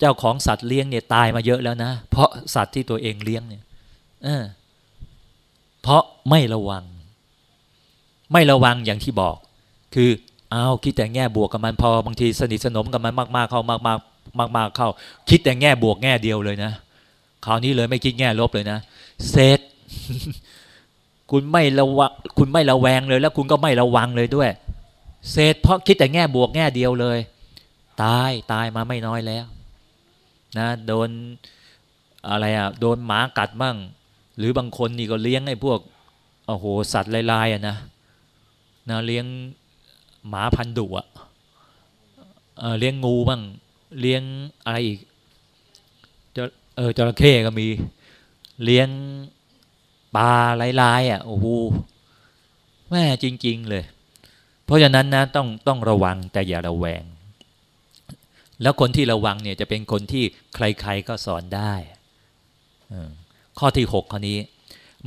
เจ้าของสัตว์เลี้ยงเนี่ยตายมาเยอะแล้วนะ เพราะสัตว์ที่ตัวเองเลี้ยงเนี่ยเพราะไม่ระวัง ไม่ระวังอย่างที่บอก คือเอาคิดแต่แง่บวกกับมันพอบางทีสนิทสนมกับมันมาก ๆ เข้ามากๆมาก ๆ เข้า คิดแต่แง่บวกแง่เดียวเลยนะคราวนี้เลยไม่คิดแง่ลบเลยนะเซตคุณไม่ระวังคุณไม่ระแวงเลย แล้วคุณก็ไม่ระวังเลยด้วยเศษเพราะคิดแต่แง่บวกแง่เดียวเลย ตายตายมาไม่น้อยแล้ว นะโดนอะไรอะโดนหมากัดบ้างหรือบางคนนี่ก็เลี้ยงไอ้พวกโอ้โหสัตว์ลายๆอะนะนะเลี้ยงหมาพันดุอะเลี้ยงงูบ้างเลี้ยงอะไรอีกจเออจระเข้ก็มีเลี้ยงปลาลายๆอะโอ้โหแม่จริง ๆ เลย เพราะฉะนั้นนะต้องต้องระวังแต่อย่าระแวง แล้วคนที่ระวังเนี่ยจะเป็นคนที่ใครๆก็สอนได้ข้อที่หกข้อนี้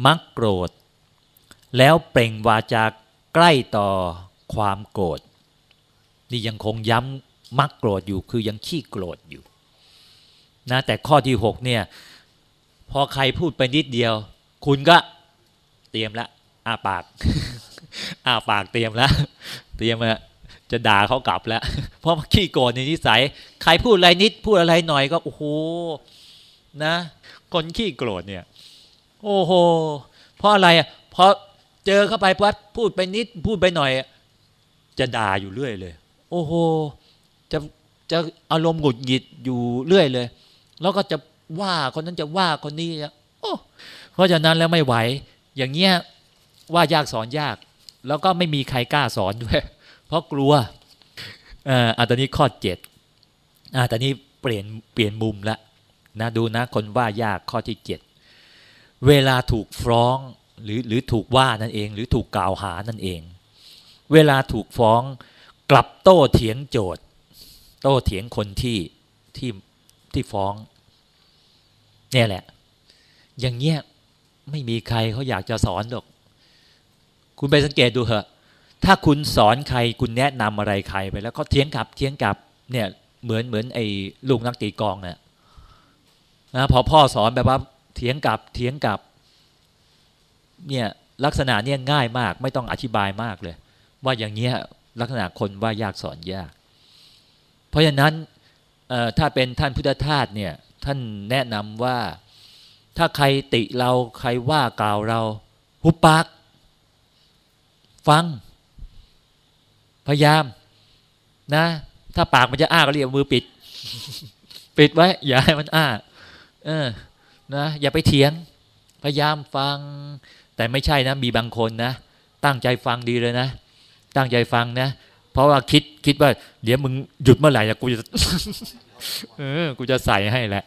มักโกรธ แล้วเปล่งวาจาใกล้ต่อความโกรธ นี่ยังคงย้ำมักโกรธอยู่คือยังขี้โกรธอยู่นะแต่ข้อที่หกเนี่ย พอใครพูดไปนิดเดียว คุณก็เตรียมละอาปากอาปากเตรียมล้วเตรียมละ จะด่าเขากลับแล้ว เพราะขี้โกรธในนิสัย ใครพูดอะไรนิดพูดอะไรหน่อยก็โอ้โหนะ คนขี้โกรธเนี่ย โอ้โหเพราะอะไรอะเพราะเจอเข้าไปพัดพูดไปนิดพูดไปหน่อย จะด่าอยู่เรื่อยเลย โอ้โหจะจะอารมณ์หงุดหงิดอยู่เรื่อยเลย แล้วก็จะว่าคนนั้นจะว่าคนนี้โอ้เพราะฉะนั้นแล้วไม่ไหว อย่างเงี้ยว่ายากสอนยาก แล้วก็ไม่มีใครกล้าสอนด้วย เพราะกลัวอ่าตอนนี้ข้อเจ็ดอ่าตอนนี้เปลี่ยนเปลี่ยนมุมละนะดูนะคนว่ายากข้อที่เจ็ดเวลาถูกฟ้องหรือหรือถูกว่านั่นเอง หรือถูกกล่าวหานั่นเอง เวลาถูกฟ้องกลับโต้เถียงโจทย์ โต้เถียงคนที่ที่ที่ฟ้องเนี่ยแหละ อย่างเงี้ยไม่มีใครเขาอยากจะสอนหรอก คุณไปสังเกตดูเถอะ ถ้าคุณสอนใครคุณแนะนำอะไรใครไปแล้วเขาเถียงกลับเถียงกลับเนี่ยเหมือนเหมือนไอ้ลูกนักตีกองเนี่ยนะพอพ่อสอนแบบว่าเถียงกลับเถียงกลับเนี่ยลักษณะเนี่ยง่ายมาก ไม่ต้องอธิบายมากเลย ว่าอย่างเงี้ยลักษณะคนว่ายากสอนยาก เพราะฉะนั้นถ้าเป็นท่านพุทธทาสเนี่ยท่านแนะนำว่าถ้าใครติเราใครว่ากล่าวเราหุบปากฟัง พยายามนะ ถ้าปากมันจะอ้าก็เรียกมือปิด ปิดไว้ อย่าให้มันอ้า เออ นะ อย่าไปเถียง พยายามฟัง แต่ไม่ใช่นะ มีบางคนนะ ตั้งใจฟังดีเลยนะ ตั้งใจฟังนะ เพราะว่าคิดคิดว่า เดี๋ยวมึงหยุดเมื่อไหร่กูจะเออ กูจะใส่ให้แหละ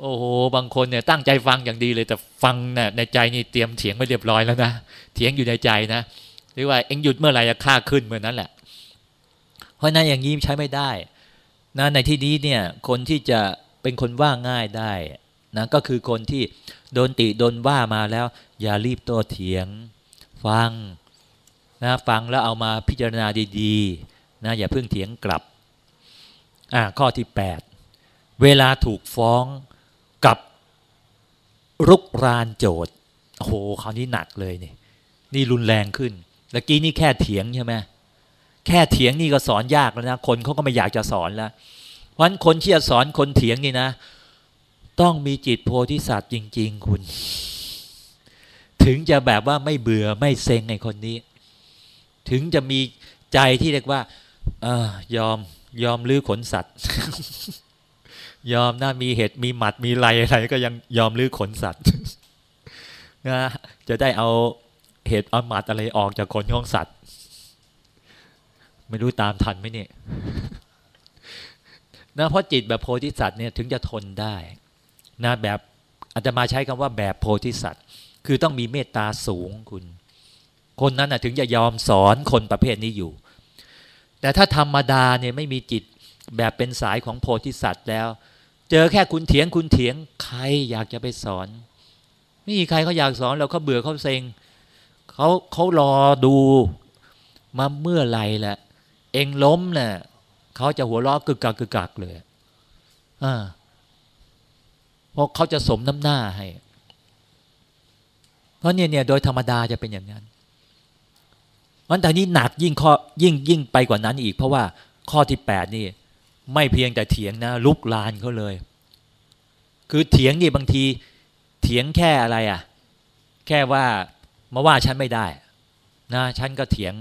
โอ้โห บางคนเนี่ยตั้งใจฟังอย่างดีเลย แต่ฟังเนี่ยในใจนี่เตรียมเถียงไว้เรียบร้อยแล้วนะ เถียงอยู่ในใจนะ หรือว่าเอ็งหยุดเมื่อไหร่จะฆ่าขึ้นเมื่อนั้นแหละ ราะนั้นอย่างนี้ใช้ไม่ได้นะในที่นี้เนี่ยคนที่จะเป็นคนว่าง่ายได้นะก็คือคนที่โดนติโดนว่ามาแล้ว อย่ารีบโต้เถียง ฟังนะฟังแล้วเอามาพิจารณาดีๆนะอย่าเพิ่งเถียงกลับอ่าข้อที่ 8 เวลาถูกฟ้องกับรุกรานโจทย์โอ้โหคราวนี้หนักเลยนี่นี่รุนแรงขึ้นเมื่อกี้นี่แค่เถียงใช่ไหม แค่เถียงนี่ก็สอนยากแล้วนะคนเขาก็ไม่อยากจะสอนแล้ว เพราะฉะนั้นคนที่จะสอนคนเถียงนี่นะ ต้องมีจิตโพธิสัตว์จริง ๆ คุณ ถึงจะแบบว่าไม่เบื่อไม่เซ็งในคนนี้ ถึงจะมีใจที่เรียกว่าอยอมยอมลื้อขนสัตว์ ยอมนะมีเห็ดมีหมัดมีไรอะไร ก็ยังยอมลื้อขนสัตว์นะจะได้เอาเห็ดเอาหมัดอะไรออกจากขนของสัตว์ ไม่รู้ตามทันไหมเนี่ยนะเพราะจิตแบบโพธิสัตว์เนี่ยถึงจะทนได้นะแบบอาจจะมาใช้คำว่าแบบโพธิสัตว์ คือต้องมีเมตตาสูงคุณ คนนั้นนะถึงจะยอมสอนคนประเภทนี้อยู่ แต่ถ้าธรรมดาเนี่ยไม่มีจิตแบบเป็นสายของโพธิสัตว์แล้ว เจอแค่คุณเถียงคุณเถียงใครอยากจะไปสอนไม่มีใครเขาอยากสอนเราเขาเบื่อเขาเซ็งเขาเขารอดูมาเมื่อไรแหละ เองล้มเนะ่ยเขาจะหัวเราะกึกกักกึกกักเลยอ่าเพราะเขาจะสมน้ำหน้าให้ เพราะเนี่ยเนี่ยโดยธรรมดาจะเป็นอย่างนั้นวันแต่นี้หนักยิ่งข้อยิ่งยิ่งไปกว่านั้นอีก เพราะว่าข้อที่แปดนี่ ไม่เพียงแต่เถียงนะ ลุกลานเขาเลย คือเถียงนี่บางที เถียงแค่อะไรอะ่ะ แค่ว่ามาว่าฉันไม่ได้ นะฉันก็เถียง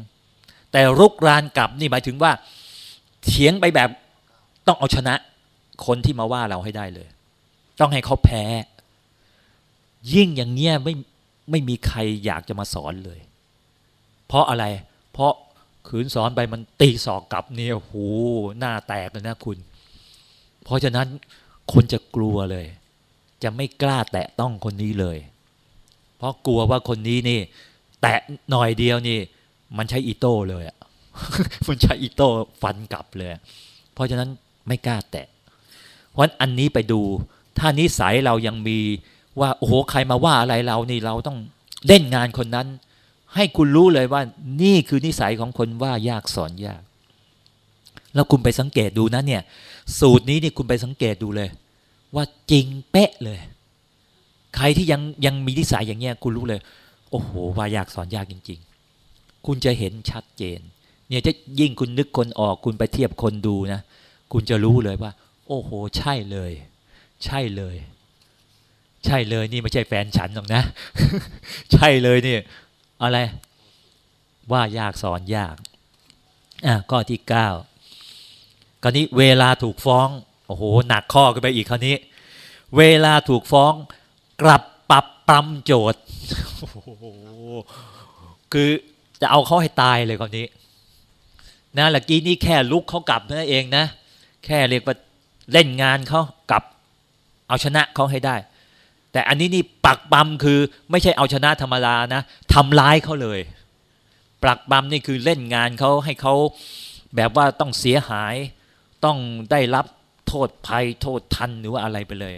แต่ลุกลานกลับนี่หมายถึงว่าเถียงไปแบบต้องเอาชนะคนที่มาว่าเราให้ได้เลย ต้องให้เขาแพ้ ยิ่งอย่างเนี้ยไม่ไม่มีใครอยากจะมาสอนเลย เพราะอะไร เพราะขืนสอนไปมันตีสอกกลับเนี่ยโหหน้าแตกเลยนะคุณ เพราะฉะนั้นคนจะกลัวเลย จะไม่กล้าแตะต้องคนนี้เลย เพราะกลัวว่าคนนี้นี่ แตะหน่อยเดียวนี่ มันใช้อีโต้เลยอะมันใช้อีโต้ฟันกลับเลย เพราะฉะนั้นไม่กล้าแตะ เพราะอันนี้ไปดู ถ้านิสัยเรายังมีว่าโอ้โหใครมาว่าอะไรเรานี่เราต้องเล่นงานคนนั้น ให้คุณรู้เลยว่า นี่คือนิสัยของคนว่ายากสอนยาก แล้วคุณไปสังเกตดูนะเนี่ย สูตรนี้นี่คุณไปสังเกตดูเลย ว่าจริงเป๊ะเลย ใครที่ยังยังมีนิสัยอย่างเงี้ยคุณรู้เลย โอ้โหว่ายากสอนยากจริง ๆ คุณจะเห็นชัดเจน เนี่ยจะยิ่งคุณนึกคนออก คุณไปเทียบคนดูนะ คุณจะรู้เลยว่า โอ้โห ใช่เลย ใช่เลย ใช่เลยนี่ไม่ใช่แฟนฉันหรอกนะ ใช่เลยนี่อะไร ว่ายากสอนยาก อะข้อที่เก้าคราวนี้เวลาถูกฟ้อง โอ้โห หนักข้อกันไปอีกคราวนี้ เวลาถูกฟ้องกลับปรับปรำโจทย์โอ้โหคือ จะเอาเขาให้ตายเลยคราวนี้นะเมื่อกี้นี่แค่ลุกเขากลับนั่นเองนะ แค่เรียกว่าเล่นงานเขากลับ เอาชนะเขาให้ได้ แต่อันนี้นี่ปักปั๊มคือไม่ใช่เอาชนะธรรมดานะทำร้ายเขาเลยปักปั๊มนี่คือเล่นงานเขาให้เขาแบบว่าต้องเสียหาย ต้องได้รับโทษภัยโทษทันหรือว่าอะไรไปเลย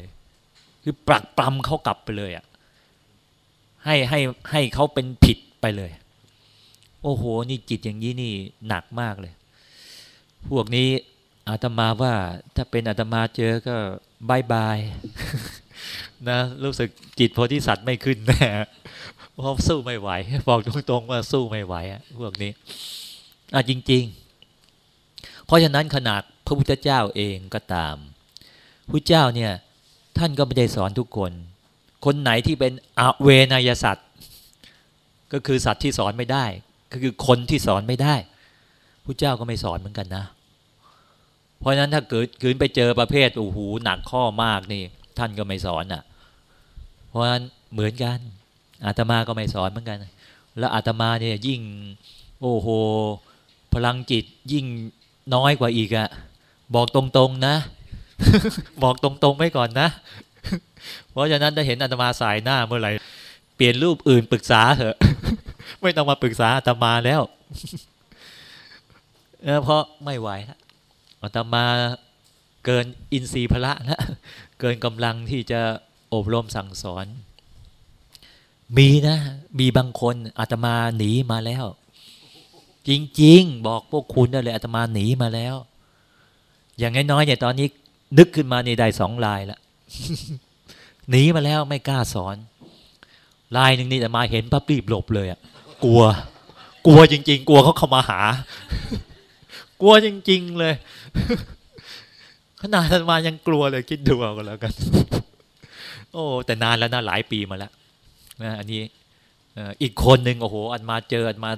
คือปักปรำเขากลับไปเลยอะให้ให้ให้เขาเป็นผิดไปเลย โอ้โห นี่จิตอย่างนี้นี่หนักมากเลย พวกนี้อาตมาว่าถ้าเป็นอาตมาเจอก็บายบายนะรู้สึกจิตโพธิสัตว์ไม่ขึ้นแน่เพราะสู้ไม่ไหว บอกตรงๆว่าสู้ไม่ไหวอะพวกนี้อะจริง ๆ เพราะฉะนั้นขนาดพระพุทธเจ้าเองก็ตามพระเจ้าเนี่ยท่านก็ไม่ได้สอนทุกคน คนไหนที่เป็นอเวนยสัตว์ ก็คือสัตว์ที่สอนไม่ได้ ก็คือคนที่สอนไม่ได้พระเจ้าก็ไม่สอนเหมือนกันนะ เพราะฉะนั้นถ้าเกิดขืนไปเจอประเภทโอ้โหหนักข้อมากนี่ ท่านก็ไม่สอนอะ เพราะฉะนั้นเหมือนกัน อาตมาก็ไม่สอนเหมือนกัน แล้วอาตมาเนี่ยยิ่งโอ้โหพลังจิตยิ่งน้อยกว่าอีกอะบอกตรงๆนะ บอกตรงๆไว้ก่อนนะ เพราะฉะนั้นถ้าเห็นอาตมาสายหน้าเมื่อไหร่เปลี่ยนรูปอื่นปรึกษาเถอะ ไม่ต้องมาปรึกษาอาตมาแล้วเพราะไม่ไหวแล้วอาตมาเกินอินทรีย์พละแล้วเกินกำลังที่จะอบรมสั่งสอน มีนะ มีบางคนอาตมาหนีมาแล้ว จริง ๆ บอกพวกคุณได้เลยอาตมาหนีมาแล้ว อย่างน้อยๆเนี่ยตอนนี้ นึกขึ้นมาในได้สองลายละหนีมาแล้วไม่กล้าสอน ลายหนึ่งนี่แต่มาเห็นปั๊บรีบหลบเลยอะ กลัว กลัวจริง ๆ กลัวเขาเข้ามาหา กลัวจริง ๆ เลย ขนาดอาตมายังกลัวเลยคิดดูเอากันแล้วกัน โอ้แต่นานแล้วนะหลายปีมาแล้วนะอันนี้อีกคนหนึ่งโอ้โห อันมาเจออันมา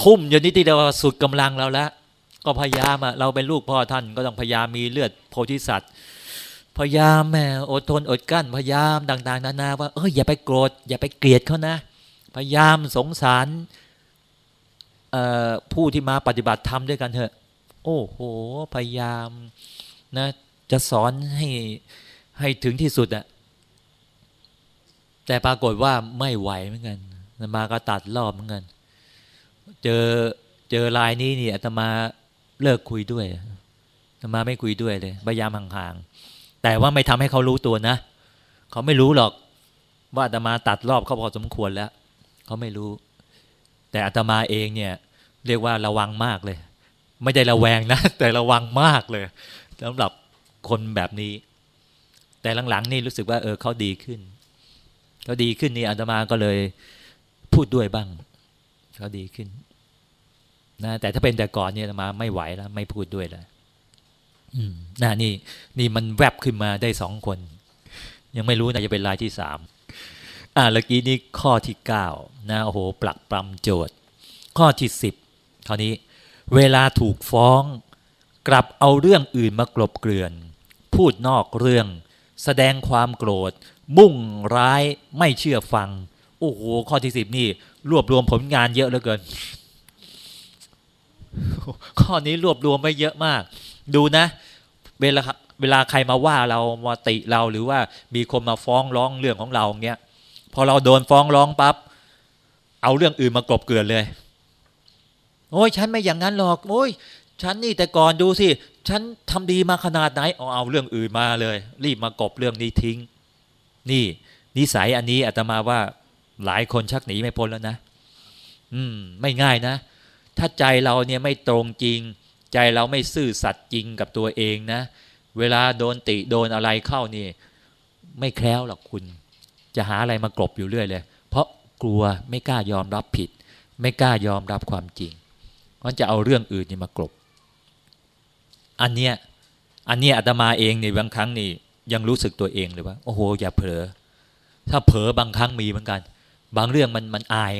ทุ่มอยู่นี่ที่เราสุดกำลังเราแล้วก็พยายามอะเราเป็นลูกพ่อท่านก็ต้องพยายามมีเลือดโพธิสัตว์พยายามแม่อดทนอดกั้นพยายามต่าง ๆ นานาว่าเอออย่าไปโกรธอย่าไปเกลียดเขานะ พยายามสงสารผู้ที่มาปฏิบัติธรรมด้วยกันเถอะ โอ้โห พยายามนะจะสอนให้ให้ถึงที่สุดอะแต่ปรากฏว่าไม่ไหวเหมือนกันมาก็ตัดรอบเหมือนกัน เจอเจอลายนี้นี่อาตมาเลิกคุยด้วยอาตมาไม่คุยด้วยเลยพยายามห่างๆแต่ว่าไม่ทำให้เขารู้ตัวนะ เขาไม่รู้หรอกว่าอาตมาตัดรอบเขาพอสมควรแล้ว เขาไม่รู้ แต่อาตมาเองเนี่ย เรียกว่าระวังมากเลย ไม่ได้ระแวงนะ แต่ระวังมากเลยสำหรับคนแบบนี้ แต่หลังๆ นี่รู้สึกว่าเออเขาดีขึ้นเขาดีขึ้นนี่อาตมาก็เลยพูดด้วยบ้างเขาดีขึ้นนะแต่ถ้าเป็นแต่ก่อนเนี่ยอาตมาไม่ไหวแล้ว ไม่พูดด้วยแล้วอืมนะนี่ นี่มันแวบขึ้นมาได้สองคน ยังไม่รู้นะจะเป็นรายที่สาม อ่าเมื่อกี้นี่ข้อที่เก้านะโอ้โหปลักปลำโจทย์ ข้อที่สิบคราวนี้ เวลาถูกฟ้อง กลับเอาเรื่องอื่นมากลบเกลื่อน พูดนอกเรื่อง แสดงความโกรธ มุ่งร้ายไม่เชื่อฟัง โอ้โหข้อที่สิบนี่ รวบรวมผลงานเยอะเหลือเกิน ข้อนี้รวบรวมไปเยอะมาก ดูนะ เวลาเวลาใครมาว่าเรามาติเราหรือว่ามีคนมาฟ้องร้องเรื่องของเราเงี้ย พอเราโดนฟ้องร้องปับ๊บเอาเรื่องอื่นมากลบเกลื่อนเลย โอ้ยฉันไม่อย่างนั้นหรอกโอ้ยฉันนี่แต่ก่อนดูสิ ฉันทำดีมาขนาดไหนเอาเอาเรื่องอื่นมาเลย รีบมากบเรื่องนี้ทิ้ง นี่ นิสัยอันนี้อาตมาว่าหลายคนชักหนีไม่พ้นแล้วนะ อืม ไม่ง่ายนะ ถ้าใจเราเนี่ยไม่ตรงจริง ใจเราไม่ซื่อสัตย์จริงกับตัวเองนะ เวลาโดนติโดนอะไรเข้านี่ ไม่แคล้วหรอกคุณ จะหาอะไรมากลบอยู่เรื่อยเลย เพราะกลัวไม่กล้ายอมรับผิด ไม่กล้ายอมรับความจริงมันจะเอาเรื่องอื่นนี่มากลบ อันเนี้ยอันเนี้ยอาตมาเองนี่บางครั้งนี่ยังรู้สึกตัวเองเลยว่า โอ้โห อย่าเผลอ ถ้าเผลอบางครั้งมีเหมือนกัน บางเรื่องมันมันอาย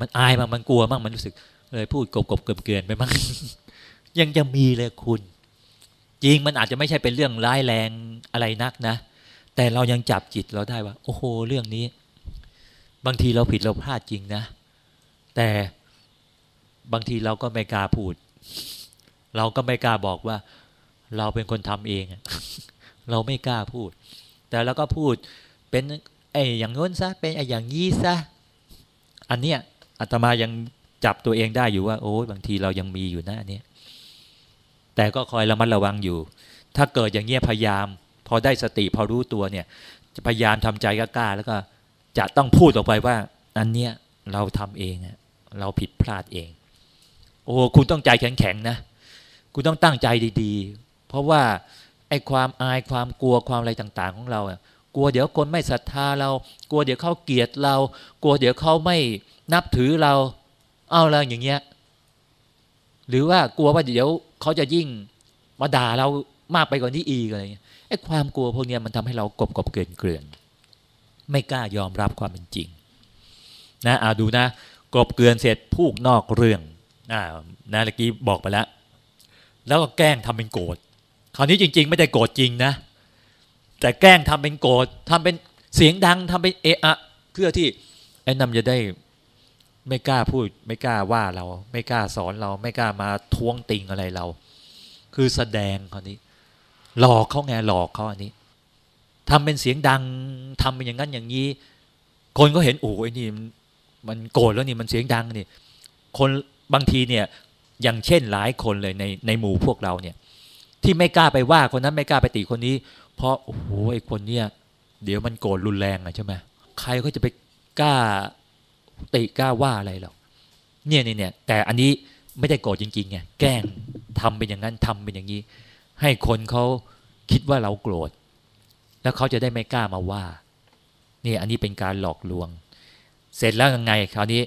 มันอายมากมันกลัวมากมันรู้สึกเลยพูดกบกบเกินเกินไปมั้งยังจะมีเลยคุณ จริงมันอาจจะไม่ใช่เป็นเรื่องร้ายแรงอะไรนักนะ แต่เรายังจับจิตเราได้ว่า โอ้โห เรื่องนี้ บางทีเราผิดเราพลาดจริงนะ แต่บางทีเราก็ไม่กล้าพูด เราก็ไม่กล้าบอกว่า เราเป็นคนทำเอง เราไม่กล้าพูด แต่เราก็พูดเป็นไอ้อย่างง้นซะเป็นไอ้อย่างยี่ซะอันเนี้ยอาตมายังจับตัวเองได้อยู่ว่า โอ้ยบางทีเรายังมีอยู่นะอันเนี้ยแต่ก็คอยระมัดระวังอยู่ ถ้าเกิดอย่างเงี้ยพยายาม พอได้สติพอรู้ตัวเนี่ย จะพยายามทำใจกล้าแล้วก็จะต้องพูดออกไปว่า อันเนี้ยเราทำเองเราผิดพลาดเอง โอ้คุณต้องใจแข็งๆนะ คุณต้องตั้งใจดีๆ เพราะว่าไอ้ความอายความกลัวความอะไรต่างๆ ของเราอะกลัวเดี๋ยวคนไม่ศรัทธาเรา กลัวเดี๋ยวเขาเกลียดเรา กลัวเดี๋ยวเขาไม่นับถือเรา เอาอะไรอย่างเงี้ย หรือว่ากลัวว่าเดี๋ยวเขาจะยิ่งมาด่าเรามากไปกว่านี้อีกอะไรเงี้ย ไอ้ความกลัวพวกนี้มันทำให้เรากบกบเกลื่อนเกลื่อนไม่กล้ายอมรับความเป็นจริงนะอ่าดูนะกบเกลื่อนเสร็จพูกนอกเรื่องอ่านะเมื่อกี้บอกไปแล้ว แล้วก็แกล้งทำเป็นโกรธคราวนี้จริง ๆ ไม่ได้โกรธจริงนะ แต่แกล้งทำเป็นโกรธทำเป็นเสียงดังทำเป็นเอะอะเพื่อที่ไอ้นำจะได้ไม่กล้าพูด ไม่กล้าว่าเรา ไม่กล้าสอนเรา ไม่กล้ามาท้วงติงอะไรเรา คือแสดงคราวนี้ หลอกเขาไงหลอกเขาอันนี้ทำเป็นเสียงดังทำเป็นอย่างนั้นอย่างนี้ คนก็เห็นโอ้ยนี่มันโกรธแล้วนี่มันเสียงดังนี่ คนบางทีเนี่ย อย่างเช่นหลายคนเลยในในหมู่พวกเราเนี่ย ที่ไม่กล้าไปว่าคนนั้นไม่กล้าไปตีคนนี้ เพราะโอ้โหไอ้คนเนี่ยเดี๋ยวมันโกรธรุนแรงอะใช่ไหมใครก็จะไปกล้าติกล้าว่าอะไรหรอกเนี่ยเนี่ยแต่อันนี้ไม่ได้โกรธจริงๆไงแกล้งทำเป็นอย่างนั้นทำเป็นอย่างนี้ ให้คนเขาคิดว่าเราโกรธ แล้วเขาจะได้ไม่กล้ามาว่า นี่อันนี้เป็นการหลอกลวง เสร็จแล้วยังไงคราวนี้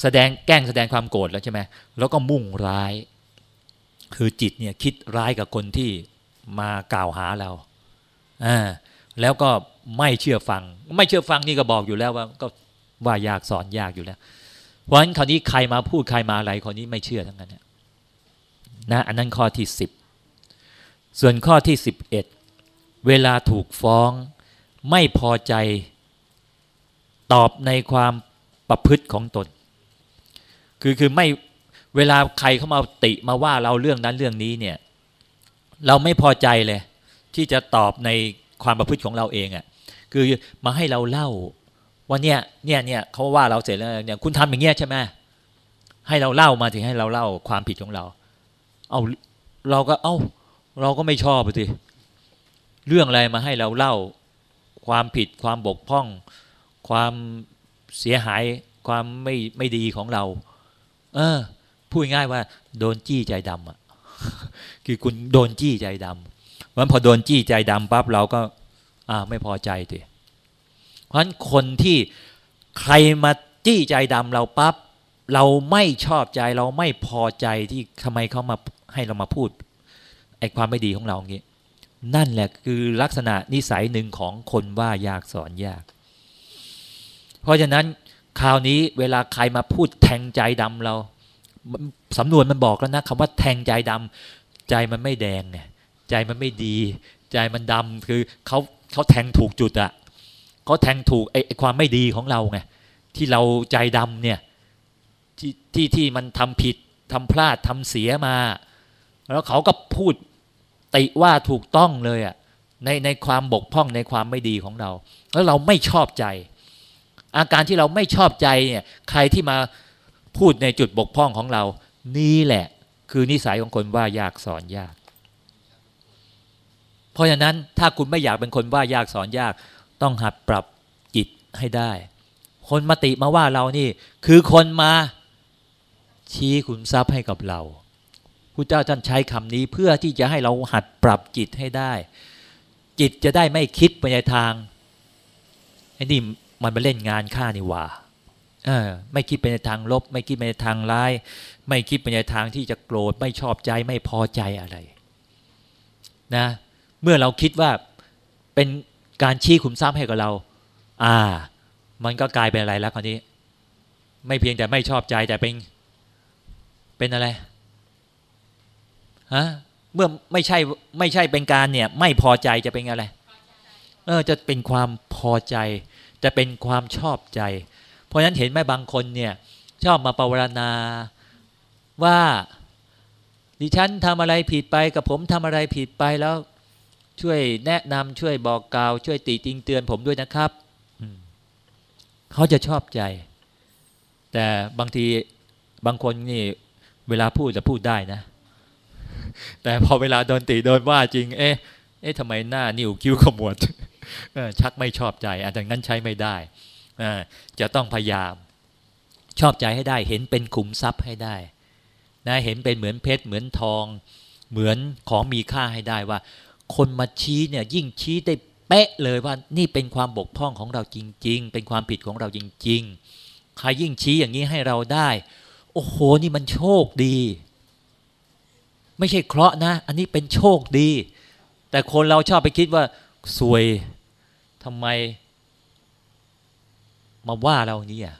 แสดงแกล้งแสดงความโกรธแล้วใช่ไหมแล้วก็มุ่งร้าย คือจิตเนี่ยคิดร้ายกับคนที่มากล่าวหาเราอ่าแล้วก็ไม่เชื่อฟัง ไม่เชื่อฟังนี่ก็บอกอยู่แล้วว่าก็ว่ายากสอนยากอยู่แล้ว เพราะฉะนั้นคราวนี้ใครมาพูดใครมาอะไรคนนี้ไม่เชื่อทั้งนั้นนะอันนั้นข้อที่สิบ ส่วนข้อที่สิบเอ็ดเวลาถูกฟ้องไม่พอใจ ตอบในความประพฤติของตน คือคือไม่เวลาใครเข้ามาติมาว่าเราเรื่องนั้นเรื่องนี้เนี่ย เราไม่พอใจเลย ที่จะตอบในความประพฤติของเราเองอะ่ะคือมาให้เราเล่าว่าเนี่ยเนี่ยเนี่ยเขาว่าเราเสร็จแล้วเนี่ยคุณทำอย่างเงี้ยใช่ไหมให้เราเล่ามาถึงให้เราเล่าความผิดของเรา เอาเราก็เอา้า เราก็ไม่ชอบสิเรื่องอะไรมาให้เราเล่า ความผิดความบกพร่อง ความเสียหายความไม่ไม่ดีของเรา เออ พูดง่ายว่า โดนจี้ใจดำอะ คือคุณโดนจี้ใจดำวันพอโดนจี้ใจดำปั๊บเราก็ อ่า ไม่พอใจดิเพราะฉะนั้นคนที่ใครมาจี้ใจดำเราปั๊บเราไม่ชอบใจเราไม่พอใจที่ทำไมเขามาให้เรามาพูด ไอ้ความไม่ดีของเราอย่างนี้ นั่นแหละคือลักษณะนิสัยหนึ่งของคนว่ายากสอนยาก เพราะฉะนั้นคราวนี้เวลาใครมาพูดแทงใจดำเราสำนวนมันบอกแล้วนะคำว่าแทงใจดำใจมันไม่แดงไงใจมันไม่ดี ใจมันดำคือเขาเขาแทงถูกจุดอะเขาแทงถูกไอ้ความไม่ดีของเราไงที่เราใจดำเนี่ยที่ที่ที่มันทำผิดทำพลาดทำเสียมา แล้วเขาก็พูด ติว่าถูกต้องเลยอะในในความบกพร่องในความไม่ดีของเรา แล้วเราไม่ชอบใจ อาการที่เราไม่ชอบใจเนี่ยใครที่มาพูดในจุดบกพร่องของเรา นี่แหละ คือนิสัยของคนว่ายากสอนยาก เพราะฉะนั้นถ้าคุณไม่อยากเป็นคนว่ายากสอนยาก ต้องหัดปรับจิตให้ได้ คนมาติมาว่าเรานี่ คือคนมาชี้ขุนทรัพย์ให้กับเรา พระเจ้าท่านใช้คำนี้เพื่อที่จะให้เราหัดปรับจิตให้ได้ จิตจะได้ไม่คิดไปในทางไอ้นี่มันมาเล่นงานข้านี่ว่าไม่คิดไปในทางลบ ไม่คิดไปในทางร้าย ไม่คิดไปในทางที่จะโกรธไม่ชอบใจไม่พอใจอะไร นะ เมื่อเราคิดว่าเป็นการชี้ขุมทรัพย์ให้กับเรา อ่า มันก็กลายเป็นอะไรแล้วคราวนี้ ไม่เพียงแต่ไม่ชอบใจแต่เป็นเป็นอะไร ฮะเมื่อไม่ใช่ไม่ใช่เป็นการเนี่ย ไม่พอใจจะเป็นอะไรเออจะเป็นความพอใจ จะเป็นความชอบใจ เพราะฉะนั้นเห็นไหมบางคนเนี่ย ชอบมาปรารณาว่าดิฉันทำอะไรผิดไปกับผมทำอะไรผิดไปแล้ว ช่วยแนะนำช่วยบอกกล่าว ช่วยติติงเตือนผมด้วยนะครับเขาจะชอบใจ แต่บางทีบางคนนี่ เวลาพูดจะพูดได้นะ แต่พอเวลาโดนตีโดนว่าจริง เอ๊ะเอ๊ะทำไมหน้านิ้วคิ้วขมวดชักไม่ชอบใจอันนั้นใช้ไม่ได้จะต้องพยายามชอบใจให้ได้ เห็นเป็นขุมทรัพย์ให้ได้นะเห็นเป็นเหมือนเพชรเหมือนทอง เหมือนของมีค่าให้ได้ว่า คนมาชี้เนี่ยยิ่งชี้ได้เป๊ะเลยว่านี่เป็นความบกพร่องของเราจริง ๆ เป็นความผิดของเราจริง ๆ ใครยิ่งชี้อย่างนี้ให้เราได้ โอ้โหนี่มันโชคดี ไม่ใช่เคราะห์นะ อันนี้เป็นโชคดี แต่คนเราชอบไปคิดว่าสวยทำไม มาว่าเรานี้อะ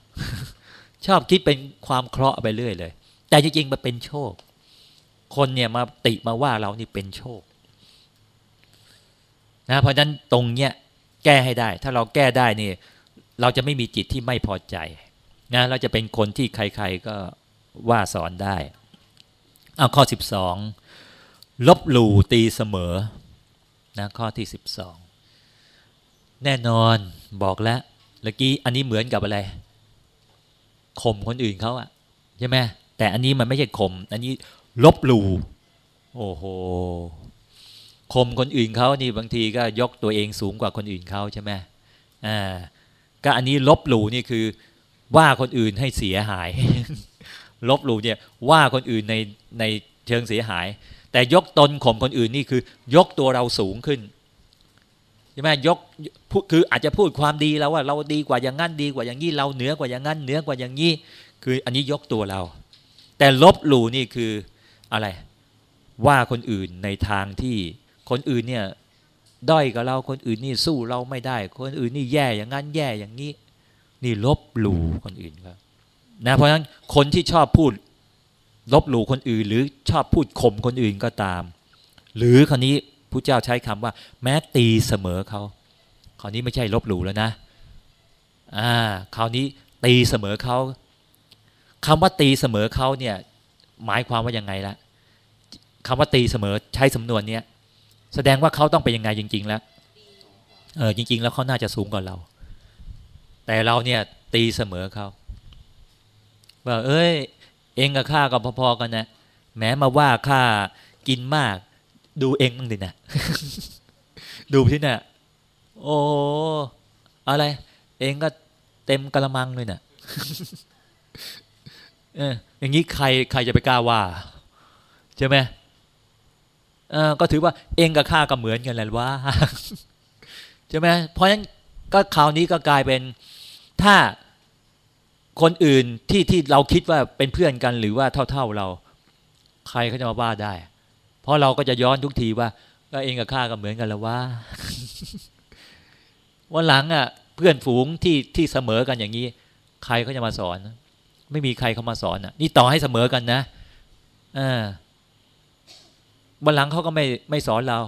ชอบคิดเป็นความเคราะห์ไปเรื่อยเลย แต่จริงๆมันเป็นโชค คนเนี่ยมาติมาว่าเรานี่เป็นโชคนะเพราะฉะนั้นตรงเนี้ยแก้ให้ได้ ถ้าเราแก้ได้นี่เราจะไม่มีจิตที่ไม่พอใจนะเราจะเป็นคนที่ใครๆก็ว่าสอนได้ เอาข้อสิบสองลบหลู่ตีเสมอนะข้อที่สิบสองแน่นอนบอกแล้วเมื่อกี้อันนี้เหมือนกับอะไรข่มคนอื่นเขาอะใช่ไหมแต่อันนี้มันไม่ใช่ข่มอันนี้ลบหลู่โอ้โหข่มคนอื่นเขานี่บางทีก็ยกตัวเองสูงกว่าคนอื่นเขาใช่ไหมอ่าก็อันนี้ลบหลู่นี่คือ ว่าคนอื่นให้เสียหาย ลบหลู่เนี่ยว่าคนอื่นในในเชิงเสียหาย แต่ยกตนข่มคนอื่นนี่คือ ยกตัวเราสูงขึ้นใช่ไหมยกคืออาจจะพูดความดีแล้วว่าเราดีกว่าอย่างนั้นดีกว่าอย่างนี้เราเหนือกว่าอย่างนั้นเหนือกว่าอย่างนี้ คืออันนี้ยกตัวเรา แต่ลบหลู่นี่คืออะไร ว่าคนอื่นในทางที่คนอื่นเนี่ยด้อยกับเราคนอื่นนี่สู้เราไม่ได้ คนอื่นนี่แย่อย่างนั้นแย่อย่างนี้ นี่ลบหลู่คนอื่นครับ นะเพราะฉะนั้นคนที่ชอบพูดลบหลู่คนอื่น หรือชอบพูดข่มคนอื่นก็ตาม หรือคนนี้พระเจ้าใช้คำว่า แม้ตีเสมอเขาคราวนี้ไม่ใช่ลบหลู่แล้วนะอ่าคราวนี้ตีเสมอเขาคำว่าตีเสมอเขาเนี่ยหมายความว่ายังไงละคำว่าตีเสมอใช้สำนวนเนี้ยแสดงว่าเขาต้องเป็นยังไงจริง ๆ แล้วเออจริง ๆ แล้วเขาน่าจะสูงกว่าเรา แต่เราเนี่ยตีเสมอเขา ว่าเอ้ย เองกับข้าก็พอๆกันนะแม้มาว่าข้ากินมาก ดูเองบ้างดินะดูที่เนี่ยโอ้อะไร เองก็เต็มกระมังเลยเนะ่ยเอออย่างนี้ใครใครจะไปกล้าว่าใช่ไหมเออก็ถือว่าเองกับข้าก็เหมือนกันแหละว่าใช่ไหมเพราะฉะนั้นก็คราวนี้ก็กลายเป็นถ้า คนอื่นที่ที่เราคิดว่าเป็นเพื่อนกันหรือว่าเท่า ๆเรา ใครเขาจะมาว่าได้ เพราะเราก็จะย้อนทุกทีว่าก็เองกับข้าก็เหมือนกันแล้วว่าวันหลังอะ เพื่อนฝูงที่ที่เสมอกันอย่างนี้ ใครเขาจะมาสอน ไม่มีใครเขามาสอนอะ นี่ต่อให้เสมอกันนะอ่าวันหลังเขาก็ไม่ไม่สอนเรา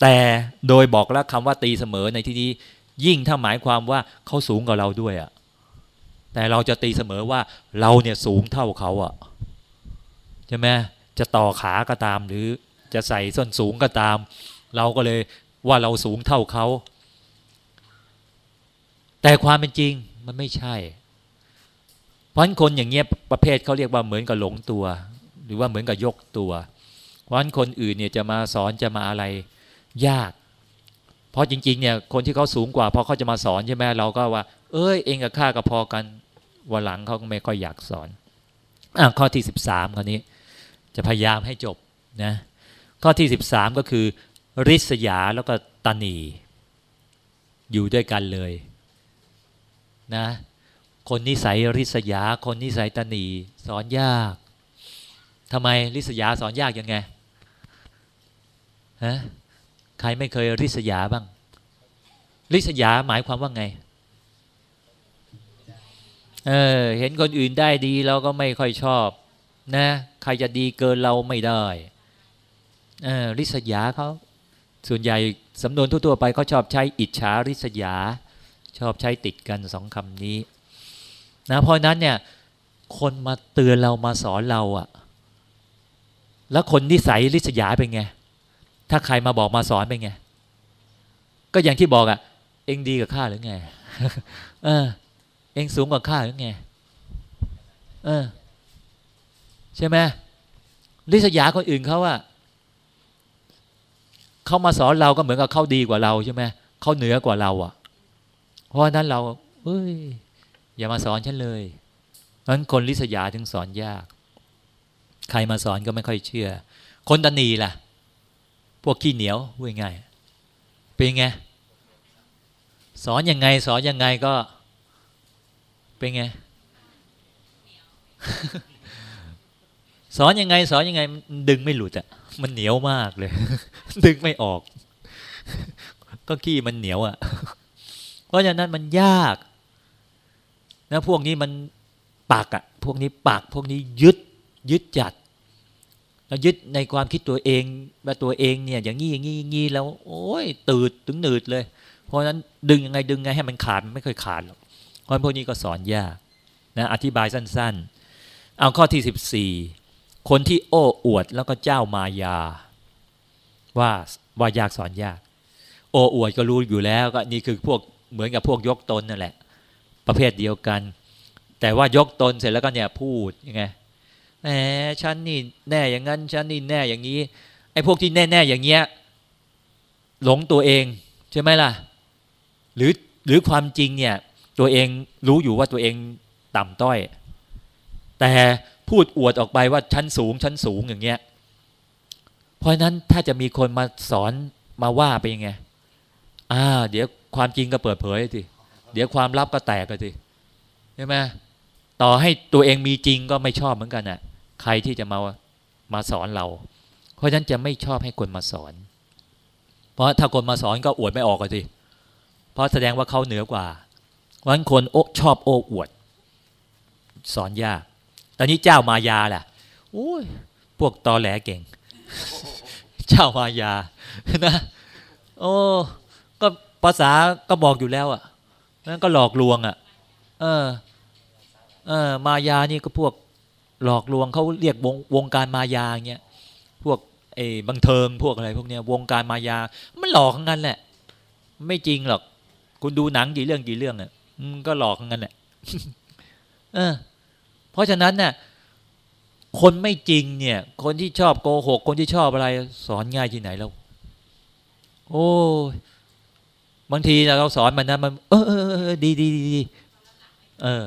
แต่โดยบอกแล้วคำว่าตีเสมอในที่นี้ยิ่งถ้าหมายความว่าเขาสูงกว่าเราด้วยอะ แต่เราจะตีเสมอว่าเราเนี่ยสูงเท่าเขาอะใช่ไหมจะต่อขาก็ตาม หรือจะใส่ส้นสูงก็ตาม เราก็เลยว่าเราสูงเท่าเขา แต่ความเป็นจริงมันไม่ใช่ เพราะนั้นคนอย่างเงี้ยประเภทเขาเรียกว่าเหมือนกับหลงตัว หรือว่าเหมือนกับยกตัว เพราะฉะนั้นคนอื่นเนี่ยจะมาสอนจะมาอะไรยาก เพราะจริงๆเนี่ยคนที่เขาสูงกว่าพอเขาจะมาสอนใช่ไหมเราก็ว่า เอ้ยเองกับข้าก็พอกัน วันหลังเขาก็ไม่ค่อยอยากสอนอะข้อที่สิบสามคราวนี้ จะพยายามให้จบนะข้อที่สิบสามก็คือริษยาแล้วก็ตนี อยู่ด้วยกันเลยนะคนนิสัยริษยา คนนิสัยตนีสอนยากทำไมริษยาสอนยากยังไงฮะใครไม่เคยริษยาบ้าง ริษยาหมายความว่าไง เออเห็นคนอื่นได้ดีเราก็ไม่ค่อยชอบ นะ ใครจะดีเกินเราไม่ได้เออริษยาเขาส่วนใหญ่สำนวนทั่วๆไปเขาชอบใช้อิจฉาริษยา ชอบใช้ติดกันสองคำนี้นะเพราะนั้นเนี่ย คนมาเตือนเรามาสอนเราอะแล้วคนนิสัยริษยาเป็นไง ถ้าใครมาบอกมาสอนเป็นไง ก็อย่างที่บอกอะเองดีกับข้าหรือไงเออ เองสูงกว่าข้าหรือไง เออ ใช่ไหมริษยาคนอื่นเขาอะเขามาสอนเราก็เหมือนกับเขาดีกว่าเราใช่ไหมเขาเหนือกว่าเราอะเพราะนั้นเราเอ้ย อย่ามาสอนฉันเลยนั้นคนริษยาถึงสอนยาก ใครมาสอนก็ไม่ค่อยเชื่อ คนตันีล่ะ พวกขี้เหนียวว่าไงเป็นไงสอนยังไง สอนยังไงก็ เป็นไง สอนยังไง สอนยังไง ดึงไม่หลุดอะ่ะมันเหนียวมากเลย ดึงไม่ออก ก็ขี้มันเหนียวอะ่ะเพราะฉะนั้นมันยากนะพวกนี้มันปากอะ่ะพวกนี้ปากพวกนี้ยึด ยึดจัดแล้วยึดในความคิดตัวเองว่าตัวเองเนี่ย อย่างนี้อย่างนี้อย่างนี้แล้ว โอ้ยตืดถึงหนืดเลย เพราะฉะนั้นดึงยังไงดึงไงให้มันขาดมันไม่เคยขาดหรอก เพราะพวกนี้ก็สอนยากนะอธิบายสั้น ๆ เอาข้อที่สิบสี่คนที่โอ้อวดแล้วก็เจ้ามายา ว่าว่ายากสอนยาก โอ้อวดก็รู้อยู่แล้วก็นี่คือพวกเหมือนกับพวกยกตนนั่นแหละ ประเภทเดียวกัน แต่ว่ายกตนเสร็จแล้วก็เนี่ยพูดยังไงแหมฉันนี่แน่อย่างนั้นฉันนี่แน่อย่างนี้ไอ้พวกที่แน่ๆอย่างเงี้ยหลงตัวเองใช่ไหมล่ะ หรือหรือความจริงเนี่ย ตัวเองรู้อยู่ว่าตัวเองต่ำต้อย แต่พูดอวดออกไปว่าชั้นสูงชั้นสูงอย่างเงี้ย เพราะนั้นถ้าจะมีคนมาสอนมาว่าไปยังไงอ่า เดี๋ยวความจริงก็เปิดเผยสิเดี๋ยวความลับก็แตกกันสิใช่ไหมต่อให้ตัวเองมีจริงก็ไม่ชอบเหมือนกันน่ะ ใครที่จะมามาสอนเรา เพราะฉะนั้นจะไม่ชอบให้คนมาสอน เพราะถ้าคนมาสอนก็อวดไม่ออกกันสิเพราะแสดงว่าเขาเหนือกว่า เพราะฉะนั้นคนโอชอบโอ้อวด สอนยาก ตอนนี้เจ้ามายาแหละโอ้ยพวกตอแหลเก่ง เจ้ามายานะโอ้ก็ภาษาก็บอกอยู่แล้วอะนั่นก็หลอกลวงอะ เออ เออ มายานี่ก็พวกหลอกลวงเขาเรียกวงวงการมายาเงี้ยพวกไอ้บังเทิงพวกอะไรพวกเนี้ยวงการมายา มันหลอกงั้นแหละ ไม่จริงหรอก คุณดูหนังกี่เรื่องกี่เรื่องอะ ก็หลอกงั้นแหละเออ เพราะฉะนั้นเนี่ยคนไม่จริงเนี่ย คนที่ชอบโกหก คนที่ชอบอะไร สอนง่ายที่ไหนแล้ว โอ้บางทีเราสอนมันนะมัน เออเออดีดีดีเออ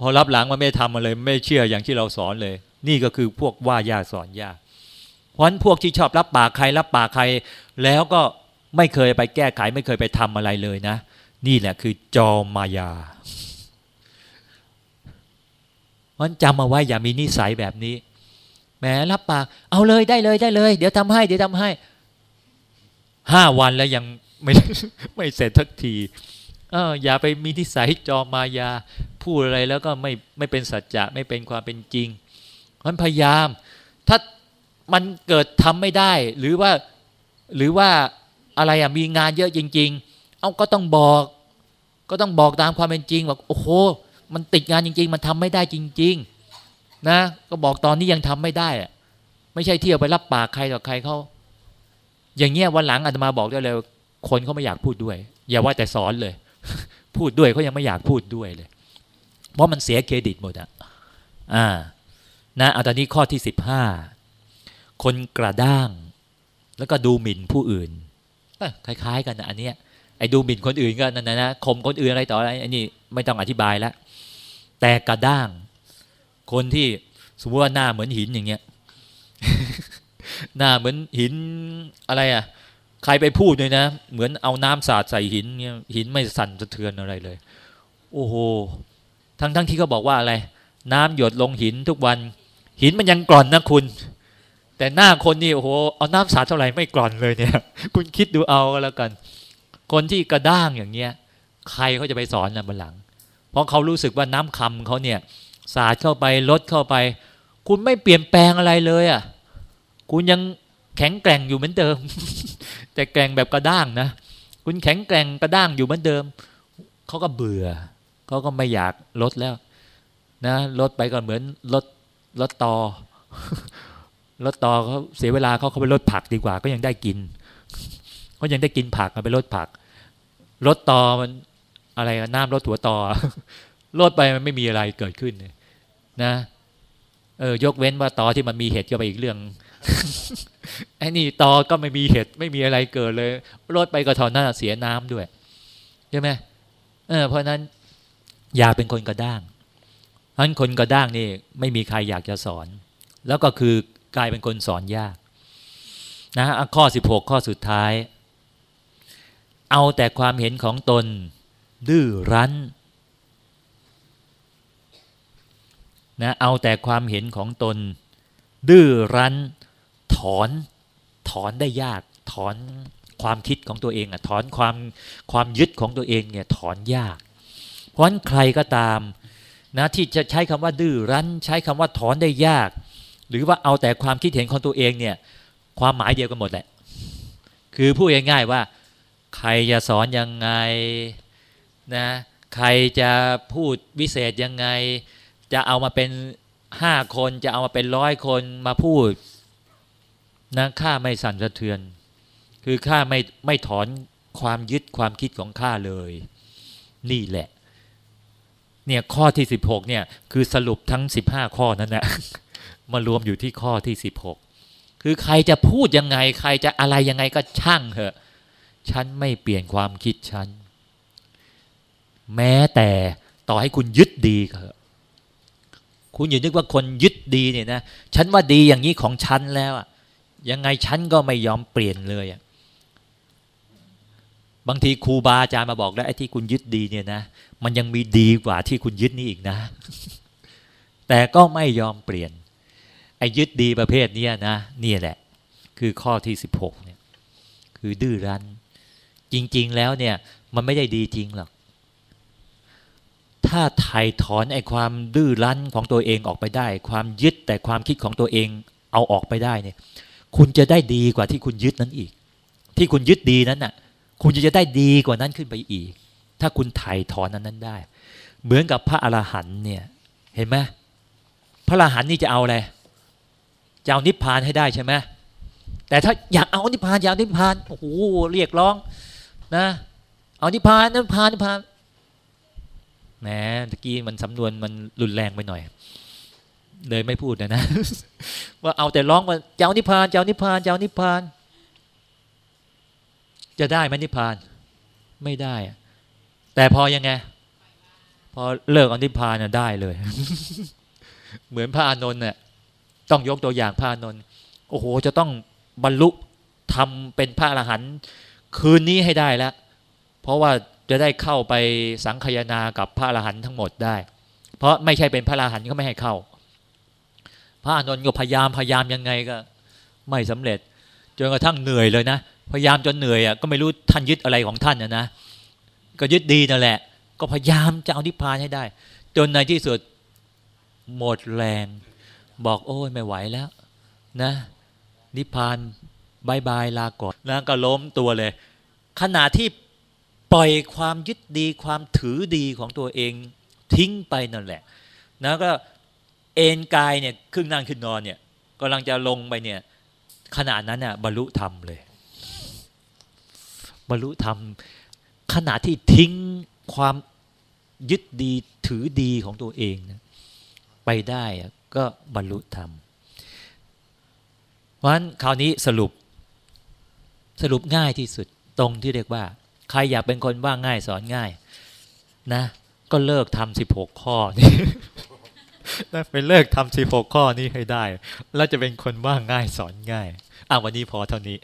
พอรับหลังมันไม่ทำมาเลย ไม่เชื่ออย่างที่เราสอนเลย นี่ก็คือพวกว่ายาสอนยาเพราะฉะนั้นพวกที่ชอบรับปากใครรับปากใคร แล้วก็ไม่เคยไปแก้ไข ไม่เคยไปทำอะไรเลยนะ นี่แหละคือจอมายามันจำเอาไว้อย่ามีนิสัยแบบนี้แหมรับปากเอาเลยได้เลยได้เลย เดี๋ยวทำให้ เดี๋ยวทำให้ห้าวันแล้วยังไม่ไม่เสร็จทักทีเอออย่าไปมีนิสัยจอมายาพูดอะไรแล้วก็ไม่ไม่เป็นสัจจะไม่เป็นความเป็นจริงมันพยายาม ถ้ามันเกิดทำไม่ได้ หรือว่าหรือว่าอะไรอะมีงานเยอะจริง ๆ เอาก็ต้องบอก ก็ต้องบอกตามความเป็นจริงว่าโอ้โห มันติดงานจริง ๆ มันทำไม่ได้จริง ๆ นะ ก็บอกตอนนี้ยังทำไม่ได้อะไม่ใช่เที่ยวไปรับปากใครต่อใครเขาอย่างเงี้ยวันหลังอาจมาบอกได้เลย คนเขาไม่อยากพูดด้วย อย่าว่าแต่สอนเลย พูดด้วยเขายังไม่อยากพูดด้วยเลย เพราะมันเสียเครดิตหมดอะอ่า นะเอาตอนนี้ข้อที่สิบห้าคนกระด้าง แล้วก็ดูหมิ่นผู้อื่นคล้าย ๆ กันนะอันเนี้ย ไอ้ดูหมิ่นคนอื่นก็นั่นนะนะข่มคนอื่นอะไรต่ออะไรอันนี้ไม่ต้องอธิบายแล้วแต่กระด้าง คนที่สมมติว่าหน้าเหมือนหินอย่างเงี้ยหน้าเหมือนหินอะไรอะ ใครไปพูดเลยนะ เหมือนเอาน้ำสาดใส่หินเนี่ยหินไม่สั่นสะเทือนอะไรเลย โอ้โหทั้งทั้งที่เขาบอกว่าอะไร น้ำหยดลงหินทุกวัน หินมันยังกร่อนนะคุณ แต่หน้าคนนี่โอ้โหเอาน้ำสาดเท่าไหร่ไม่กร่อนเลยเนี่ย คุณคิดดูเอาแล้วกัน คนที่กระด้างอย่างเงี้ย ใครเขาจะไปสอนนะบนหลัง เพราะเขารู้สึกว่าน้ำคำเขาเนี่ยสาดเข้าไปลดเข้าไป คุณไม่เปลี่ยนแปลงอะไรเลยอะ คุณยังแข็งแกร่งอยู่เหมือนเดิม แต่แกร่งแบบกระด้างนะ คุณแข็งแกร่งกระด้างอยู่เหมือนเดิม เขาก็เบื่อ เขาก็ไม่อยากลดแล้ว นะลดไปก็เหมือนลดลดต่อลดต่อเขาเสียเวลาเขาเขาไปลดผักดีกว่าก็ยังได้กิน เขายังได้กินผักไปลดผักลดตอมันอะไรน้ำลดถั่วตอลดไปมันไม่มีอะไรเกิดขึ้นนะเออยกเว้นว่าตอที่มันมีเห็ดก็ไปอีกเรื่องไอ้นี่ตอก็ไม่มีเห็ดไม่มีอะไรเกิดเลยลดไปก็ทอนน่าเสียน้ำด้วยใช่ไหมเออเพราะนั้นอย่าเป็นคนกระด้างเพราะคนกระด้างนี่ไม่มีใครอยากจะสอน แล้วก็คือกลายเป็นคนสอนยากนะข้อสิบหกข้อสุดท้าย เอาแต่ความเห็นของตน ดื้อรั้นนะเอาแต่ความเห็นของตน ดื้อรั้น ถอนถอนได้ยากถอนความคิดของตัวเองอะถอนความความยึดของตัวเองเนี่ยถอนยาก เพราะฉะนั้นใครก็ตามนะที่จะใช้คำว่าดื้อรั้น ใช้คำว่าถอนได้ยาก หรือว่าเอาแต่ความคิดเห็นของตัวเองเนี่ยความหมายเดียวกันหมดแหละคือพูดง่ายๆว่า ใครจะสอนยังไงนะใครจะพูดวิเศษยังไง จะเอามาเป็นห้าคนจะเอามาเป็นร้อยคนมาพูดนะข้าไม่สั่นสะเทือน คือข้าไม่ไม่ถอนความยึดความคิดของข้าเลย นี่แหละเนี่ยข้อที่สิบหกเนี่ยคือสรุปทั้งสิบห้าข้อนั้นนะมารวมอยู่ที่ข้อที่สิบหกคือใครจะพูดยังไง ใครจะอะไรยังไงก็ช่างเถอะ ฉันไม่เปลี่ยนความคิดฉัน แม้แต่ต่อให้คุณยึดดีเถอะคุณอย่านึกว่าคนยึดดีเนี่ยนะฉันว่าดีอย่างนี้ของฉันแล้วอะยังไงฉันก็ไม่ยอมเปลี่ยนเลยอะบางทีครูบาอาจารย์มาบอกแล้วไอ้ที่คุณยึดดีเนี่ยนะมันยังมีดีกว่าที่คุณยึดนี่อีกนะ แต่ก็ไม่ยอมเปลี่ยนไอ้ยึดดีประเภทนี้นะนี่แหละ คือข้อที่สิบหกเนี่ยคือดื้อรั้น จริง ๆ แล้วเนี่ยมันไม่ได้ดีจริงหรอก ถ้าถ่ายถอนไอ้ความดื้อรั้นของตัวเองออกไปได้ ความยึดแต่ความคิดของตัวเองเอาออกไปได้เนี่ย คุณจะได้ดีกว่าที่คุณยึดนั้นอีก ที่คุณยึดดีนั้นน่ะ คุณจะได้ดีกว่านั้นขึ้นไปอีก ถ้าคุณถ่ายถอนนั้นนั้นได้ เหมือนกับพระอรหันต์เนี่ย เห็นไหมพระอรหันต์นี่จะเอาอะไรจะเอานิพพานให้ได้ใช่ไหมแต่ถ้าอยากเอานิพพานอยากนิพพานโอ้โหเรียกร้อง นะ เอานิพพานนิพพานนิพพานแหมตะกี้มันสำนวนมันรุนแรงไปหน่อย เลยไม่พูดนะนะ ว่าเอาแต่ร้องว่าเจ้านิพานเจ้านิพานเจ้านิพาน จะได้ไหมนิพาน ไม่ได้ แต่พอยังไง พอเลิกเอานิพานน่ะได้เลย เหมือนพระอานนท์เนี่ยต้องยกตัวอย่างพระอานนท์โอ้โห จะต้องบรรลุทำเป็นพระอรหันต์ คืนนี้ให้ได้แล้ว เพราะว่าจะได้เข้าไปสังคายนากับพระอรหันต์ทั้งหมดได้ เพราะไม่ใช่เป็นพระอรหันต์ก็ไม่ให้เข้า พระอานนท์ก็พยายามพยายามยังไงก็ ไม่สำเร็จจนกระทั่งเหนื่อยเลยนะ พยายามจนเหนื่อยอะก็ไม่รู้ท่านยึดอะไรของท่านนะนะก็ยึดดีนั่นแหละ ก็พยายามจะเอานิพพานให้ได้ จนในที่สุดหมดแรง บอกโอ้ยไม่ไหวแล้ว นะ นิพพาน บายบายลาก่อนแล้วก็ล้มตัวเลย ขณะที่ปล่อยความยึดดีความถือดีของตัวเองทิ้งไปนั่นแหละนะก็เอนกายเนี่ยครึ่งนั่งขึ้นนอนเนี่ยกำลังจะลงไปเนี่ยขณะนั้นน่ะบรรลุธรรมเลย บรรลุธรรมขณะที่ทิ้งความยึดดีถือดีของตัวเองนะไปได้อะก็บรรลุธรรมเพราะฉะนั้นคราวนี้สรุป สรุปง่ายที่สุดตรงที่เรียกว่า ใครอยากเป็นคนว่าง่ายสอนง่าย นะ ก็เลิกทำสิบหกข้อนี้นะไปเลิกทำสิบหกข้อนี้ให้ได้ แล้วจะเป็นคนว่าง่ายสอนง่ายอะวันนี้พอเท่านี้